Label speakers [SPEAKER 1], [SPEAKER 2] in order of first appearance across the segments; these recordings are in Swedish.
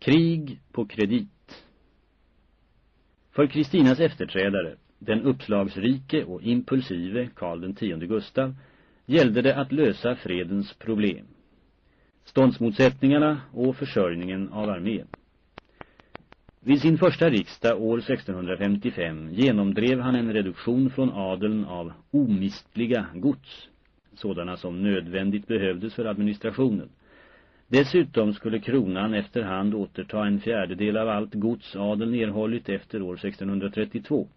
[SPEAKER 1] Krig på kredit För Kristinas efterträdare, den uppslagsrike och impulsive Karl den tionde Gustav, gällde det att lösa fredens problem. Ståndsmotsättningarna och försörjningen av armén. Vid sin första riksdag år 1655 genomdrev han en reduktion från adeln av omistliga gods, sådana som nödvändigt behövdes för administrationen. Dessutom skulle kronan efterhand återta en fjärdedel av allt gods adeln erhållit efter år 1632.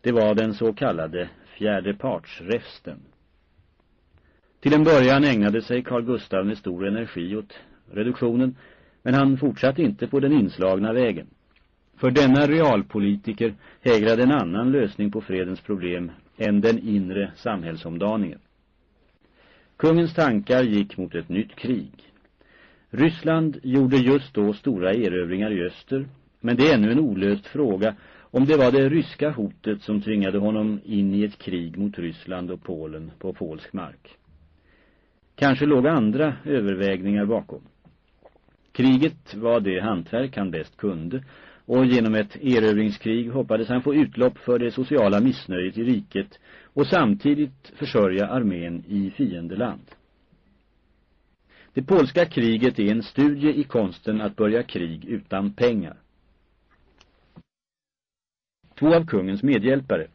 [SPEAKER 1] Det var den så kallade fjärdepartsräfsten. Till en början ägnade sig Carl Gustav med stor energi åt reduktionen, men han fortsatte inte på den inslagna vägen. För denna realpolitiker hägrade en annan lösning på fredens problem än den inre samhällsomdaningen. Kungens tankar gick mot ett nytt krig. Ryssland gjorde just då stora erövringar i öster, men det är ännu en olöst fråga om det var det ryska hotet som tvingade honom in i ett krig mot Ryssland och Polen på polsk mark. Kanske låg andra övervägningar bakom. Kriget var det hantverk han bäst kunde och genom ett erövringskrig hoppades han få utlopp för det sociala missnöjet i riket och samtidigt försörja armén i fiendeland. Det polska kriget är en studie i konsten att börja krig utan pengar. Två av kungens medhjälpare,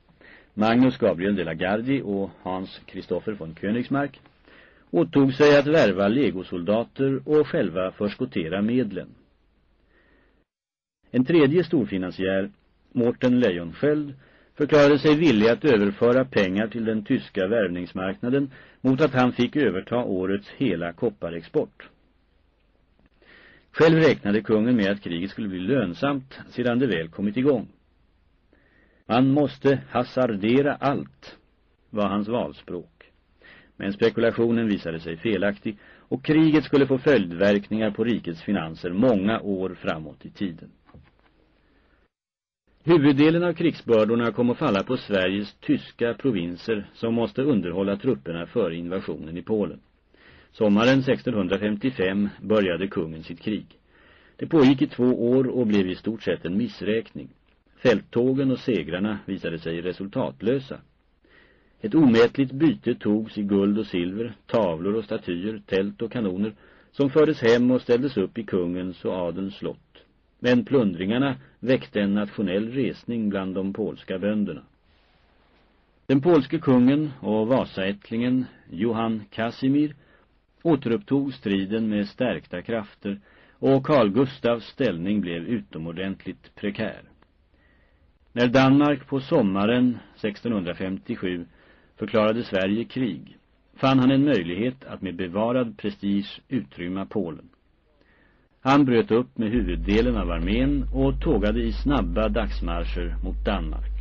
[SPEAKER 1] Magnus Gabriel de la Gardie och Hans Christopher von Königsmark, åtog sig att värva legosoldater och själva förskottera medlen. En tredje storfinansiär, Mårten Lejonskjöld, förklarade sig villig att överföra pengar till den tyska värvningsmarknaden mot att han fick överta årets hela kopparexport. Själv räknade kungen med att kriget skulle bli lönsamt sedan det väl kommit igång. Man måste hasardera allt, var hans valspråk. Men spekulationen visade sig felaktig och kriget skulle få följdverkningar på rikets finanser många år framåt i tiden. Huvuddelen av krigsbördorna kom att falla på Sveriges tyska provinser som måste underhålla trupperna före invasionen i Polen. Sommaren 1655 började kungen sitt krig. Det pågick i två år och blev i stort sett en missräkning. Fälttågen och segrarna visade sig resultatlösa. Ett omätligt byte togs i guld och silver, tavlor och statyer, tält och kanoner som fördes hem och ställdes upp i kungens och adelns slott. Men plundringarna väckte en nationell resning bland de polska bönderna. Den polske kungen och vasaättlingen Johan Kasimir återupptog striden med stärkta krafter och Carl Gustavs ställning blev utomordentligt prekär. När Danmark på sommaren 1657 förklarade Sverige krig fann han en möjlighet att med bevarad prestige utrymma Polen. Han bröt upp med huvuddelen av armén och tågade i snabba dagsmarscher mot Danmark.